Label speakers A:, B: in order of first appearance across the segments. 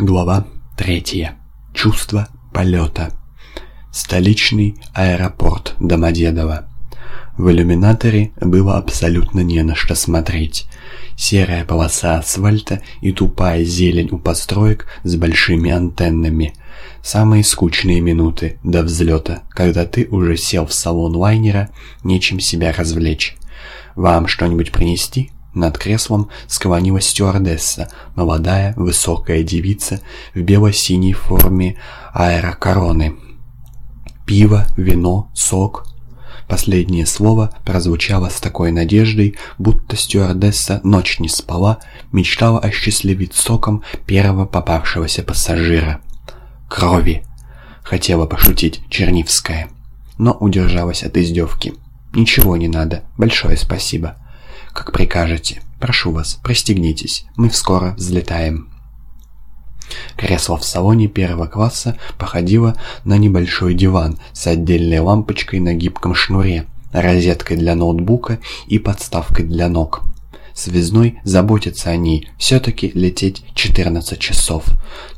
A: Глава третья. Чувство полета. Столичный аэропорт Домодедово. В иллюминаторе было абсолютно не на что смотреть. Серая полоса асфальта и тупая зелень у построек с большими антеннами. Самые скучные минуты до взлета, когда ты уже сел в салон лайнера, нечем себя развлечь. «Вам что-нибудь принести?» Над креслом склонилась стюардесса, молодая, высокая девица в бело-синей форме аэрокороны. Пиво, вино, сок. Последнее слово прозвучало с такой надеждой, будто стюардесса ночь не спала, мечтала осчастливить соком первого попавшегося пассажира. «Крови!» — хотела пошутить Чернивская, но удержалась от издевки. «Ничего не надо, большое спасибо». «Как прикажете. Прошу вас, пристегнитесь. Мы вскоро взлетаем». Кресло в салоне первого класса походило на небольшой диван с отдельной лампочкой на гибком шнуре, розеткой для ноутбука и подставкой для ног. Связной о ней, все-таки лететь 14 часов.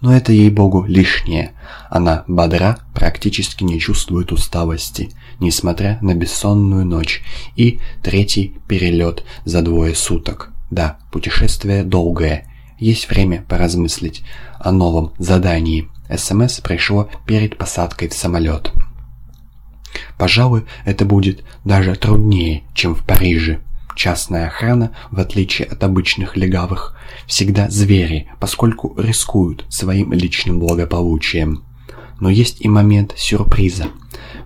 A: Но это, ей-богу, лишнее. Она бодра, практически не чувствует усталости, несмотря на бессонную ночь и третий перелет за двое суток. Да, путешествие долгое. Есть время поразмыслить о новом задании. СМС пришло перед посадкой в самолет. Пожалуй, это будет даже труднее, чем в Париже. Частная охрана, в отличие от обычных легавых, всегда звери, поскольку рискуют своим личным благополучием. Но есть и момент сюрприза.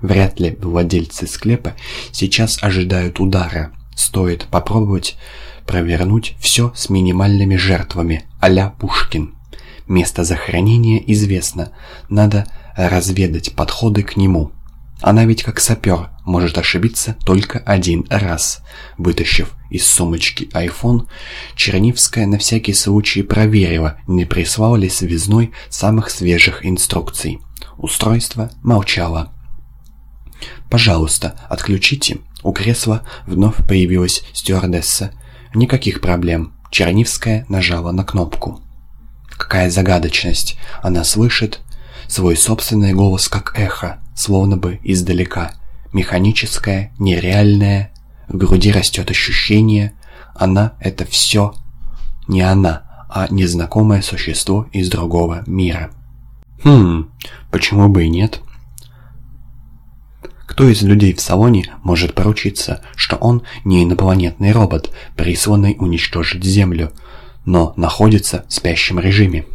A: Вряд ли владельцы склепа сейчас ожидают удара. Стоит попробовать провернуть все с минимальными жертвами, а Пушкин. Место захоронения известно, надо разведать подходы к нему. Она ведь как сапер, может ошибиться только один раз. Вытащив из сумочки iPhone, Чернивская на всякий случай проверила, не прислал ли связной самых свежих инструкций. Устройство молчало. «Пожалуйста, отключите». У кресла вновь появилась стюардесса. «Никаких проблем». Чернивская нажала на кнопку. Какая загадочность. Она слышит свой собственный голос как эхо, словно бы издалека. Механическое, нереальное. В груди растет ощущение. Она — это все. Не она, а незнакомое существо из другого мира. Хм, почему бы и нет? Кто из людей в салоне может поручиться, что он не инопланетный робот, присланный уничтожить Землю, но находится в спящем режиме?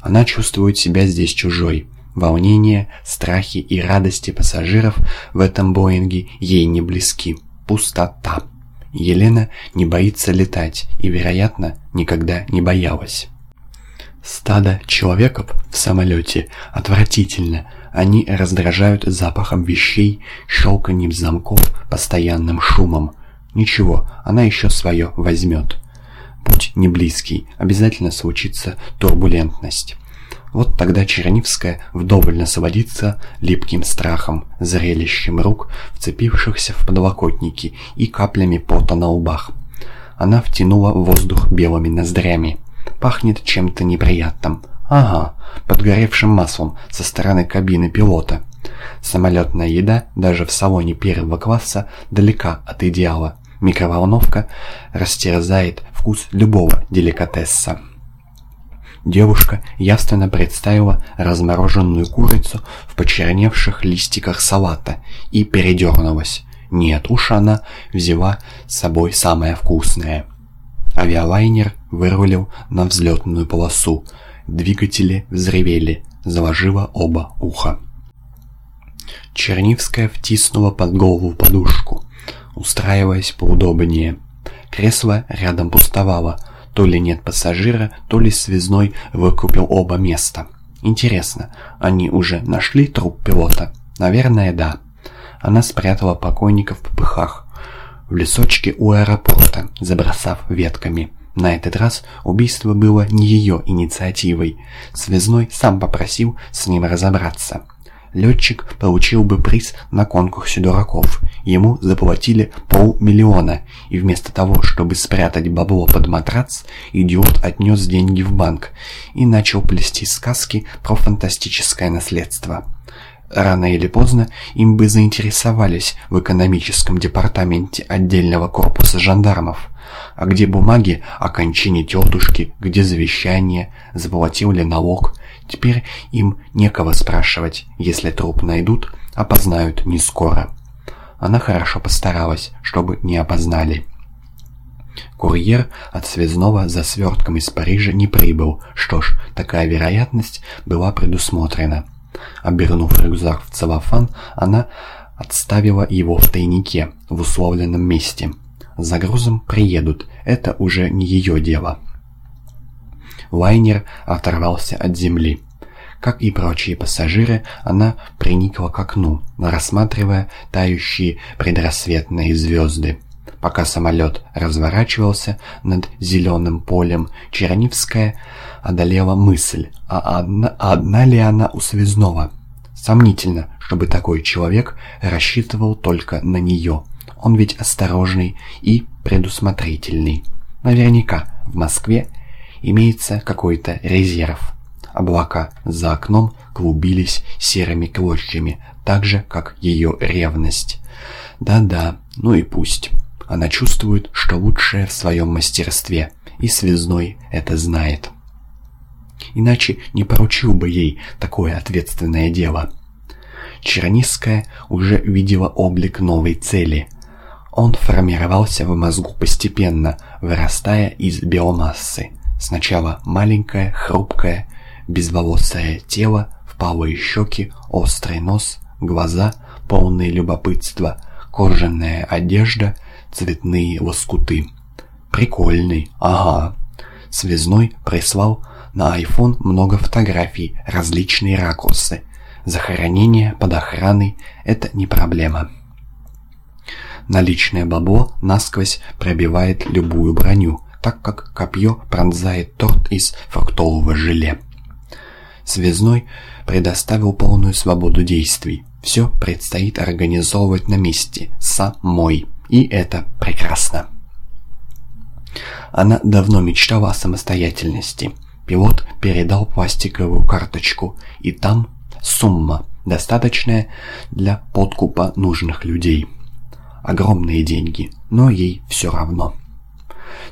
A: Она чувствует себя здесь чужой. Волнение, страхи и радости пассажиров в этом Боинге ей не близки. Пустота. Елена не боится летать и, вероятно, никогда не боялась. Стадо человеков в самолете отвратительно. Они раздражают запахом вещей, щелканием замков, постоянным шумом. Ничего, она еще свое возьмет. Путь не близкий, обязательно случится турбулентность. Вот тогда Чернивская вдоволь насладится липким страхом, зрелищем рук, вцепившихся в подлокотники и каплями пота на лбах. Она втянула воздух белыми ноздрями. Пахнет чем-то неприятным. Ага, подгоревшим маслом со стороны кабины пилота. Самолетная еда даже в салоне первого класса далека от идеала. Микроволновка растерзает вкус любого деликатеса. Девушка явственно представила размороженную курицу в почерневших листиках салата и передернулась. Нет уж она взяла с собой самое вкусное. Авиалайнер вырулил на взлетную полосу. Двигатели взревели, заложила оба уха. Чернивская втиснула под голову подушку, устраиваясь поудобнее. Кресло рядом пустовало, то ли нет пассажира, то ли связной выкупил оба места. Интересно, они уже нашли труп пилота? Наверное, да. Она спрятала покойника в попыхах. В лесочке у аэропорта, забросав ветками. На этот раз убийство было не ее инициативой. Связной сам попросил с ним разобраться. Летчик получил бы приз на конкурсе дураков. Ему заплатили полмиллиона, и вместо того, чтобы спрятать бабло под матрац, идиот отнес деньги в банк и начал плести сказки про фантастическое наследство. Рано или поздно им бы заинтересовались в экономическом департаменте отдельного корпуса жандармов. А где бумаги о кончине тетушки, где завещание, заплатил ли налог – Теперь им некого спрашивать. Если труп найдут, опознают не скоро. Она хорошо постаралась, чтобы не опознали. Курьер от связного за свертком из Парижа не прибыл. Что ж, такая вероятность была предусмотрена. Обернув рюкзак в целлофан, она отставила его в тайнике в условленном месте. За грузом приедут, это уже не ее дело. Лайнер оторвался от земли. Как и прочие пассажиры, она приникла к окну, рассматривая тающие предрассветные звезды. Пока самолет разворачивался над зеленым полем, Чернивская одолела мысль, а одна, одна ли она у связного? Сомнительно, чтобы такой человек рассчитывал только на нее. Он ведь осторожный и предусмотрительный. Наверняка в Москве имеется какой-то резерв. Облака за окном клубились серыми клочьями, так же, как ее ревность. Да-да, ну и пусть. Она чувствует, что лучшее в своем мастерстве, и связной это знает. Иначе не поручил бы ей такое ответственное дело. Черниская уже видела облик новой цели. Он формировался в мозгу постепенно, вырастая из биомассы. Сначала маленькое, хрупкое, безволосое тело, впалые щеки, острый нос, глаза, полные любопытства, кожаная одежда, цветные лоскуты. Прикольный, ага. Связной прислал на iPhone много фотографий, различные ракурсы. Захоронение под охраной – это не проблема. Наличное бабло насквозь пробивает любую броню, так как копье пронзает торт из фруктового желе. Связной предоставил полную свободу действий. Все предстоит организовывать на месте, самой. И это прекрасно. Она давно мечтала о самостоятельности. Пилот передал пластиковую карточку, и там сумма, достаточная для подкупа нужных людей. Огромные деньги, но ей все равно.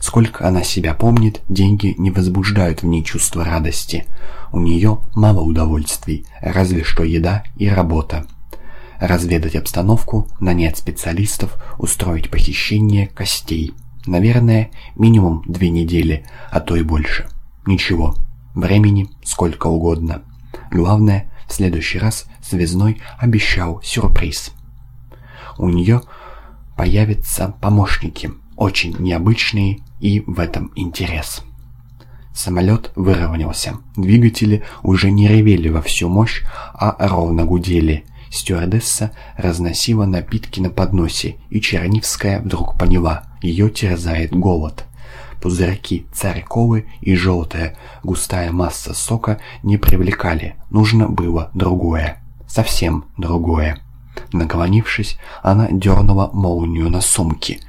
A: Сколько она себя помнит, деньги не возбуждают в ней чувство радости. У нее мало удовольствий, разве что еда и работа. Разведать обстановку, нанять специалистов, устроить похищение костей. Наверное, минимум две недели, а то и больше. Ничего, времени сколько угодно. Главное, в следующий раз Связной обещал сюрприз. У нее появятся помощники, очень необычные и в этом интерес. Самолет выровнялся. Двигатели уже не ревели во всю мощь, а ровно гудели. Стюардесса разносила напитки на подносе, и Чернивская вдруг поняла, ее терзает голод. Пузырьки царь-колы и желтая густая масса сока не привлекали, нужно было другое. Совсем другое. Наклонившись, она дернула молнию на сумке,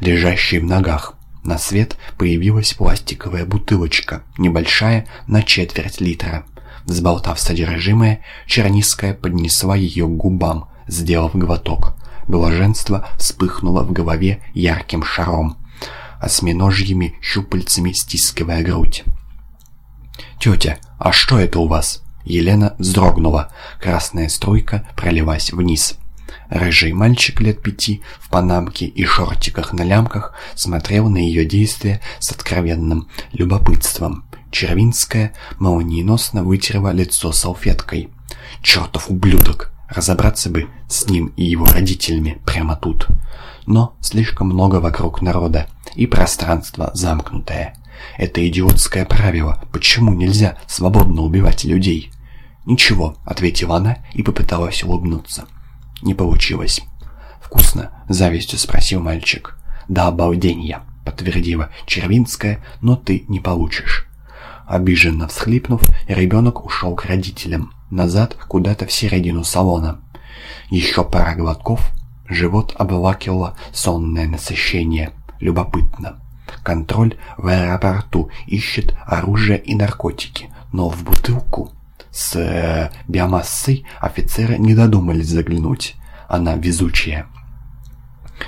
A: лежащей в ногах. На свет появилась пластиковая бутылочка, небольшая, на четверть литра. Взболтав содержимое, Черниская поднесла ее к губам, сделав глоток. Блаженство вспыхнуло в голове ярким шаром, осьминожьими щупальцами стискивая грудь. «Тетя, а что это у вас?» Елена вздрогнула. Красная струйка пролилась вниз. Рыжий мальчик лет пяти в панамке и шортиках на лямках смотрел на ее действия с откровенным любопытством. Червинская молниеносно вытерла лицо салфеткой. «Чертов ублюдок! Разобраться бы с ним и его родителями прямо тут!» Но слишком много вокруг народа, и пространство замкнутое. Это идиотское правило. Почему нельзя свободно убивать людей? «Ничего», — ответила она и попыталась улыбнуться. Не получилось. «Вкусно?» — завистью спросил мальчик. «Да обалденья», — подтвердила Червинская, «но ты не получишь». Обиженно всхлипнув, ребенок ушел к родителям. назад куда-то в середину салона. Еще пара глотков, живот обволакивало сонное насыщение. Любопытно. Контроль в аэропорту ищет оружие и наркотики, но в бутылку с э, биомассой офицеры не додумались заглянуть. Она везучая.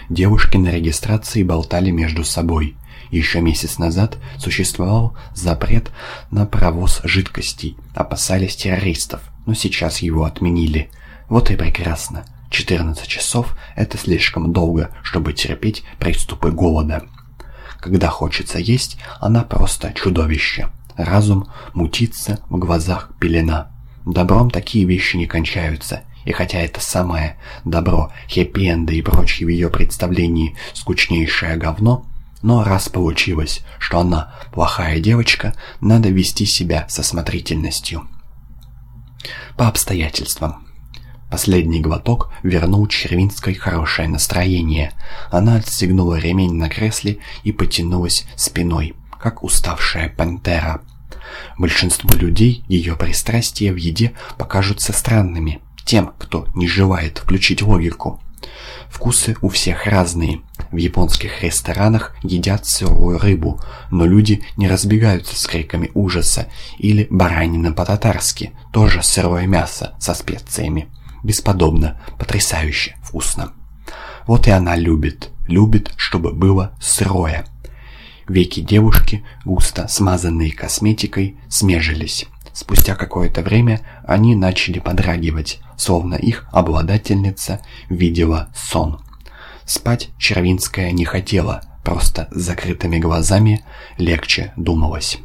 A: Девушки на регистрации болтали между собой. Еще месяц назад существовал запрет на провоз жидкостей, опасались террористов, но сейчас его отменили. Вот и прекрасно. 14 часов – это слишком долго, чтобы терпеть приступы голода. Когда хочется есть, она просто чудовище. Разум мутится, в глазах пелена. Добром такие вещи не кончаются. И хотя это самое добро, хэппи-энды и прочие в ее представлении скучнейшее говно, но раз получилось, что она плохая девочка, надо вести себя со смотрительностью. По обстоятельствам. Последний глоток вернул Червинской хорошее настроение. Она отстегнула ремень на кресле и потянулась спиной, как уставшая пантера. Большинству людей ее пристрастия в еде покажутся странными, тем, кто не желает включить логику. Вкусы у всех разные. В японских ресторанах едят сырую рыбу, но люди не разбегаются с криками ужаса, или баранина по-татарски, тоже сырое мясо со специями. Бесподобно, потрясающе вкусно. Вот и она любит, любит, чтобы было сырое. Веки девушки, густо смазанные косметикой, смежились. Спустя какое-то время они начали подрагивать, словно их обладательница видела сон. Спать Червинская не хотела, просто с закрытыми глазами легче думалось.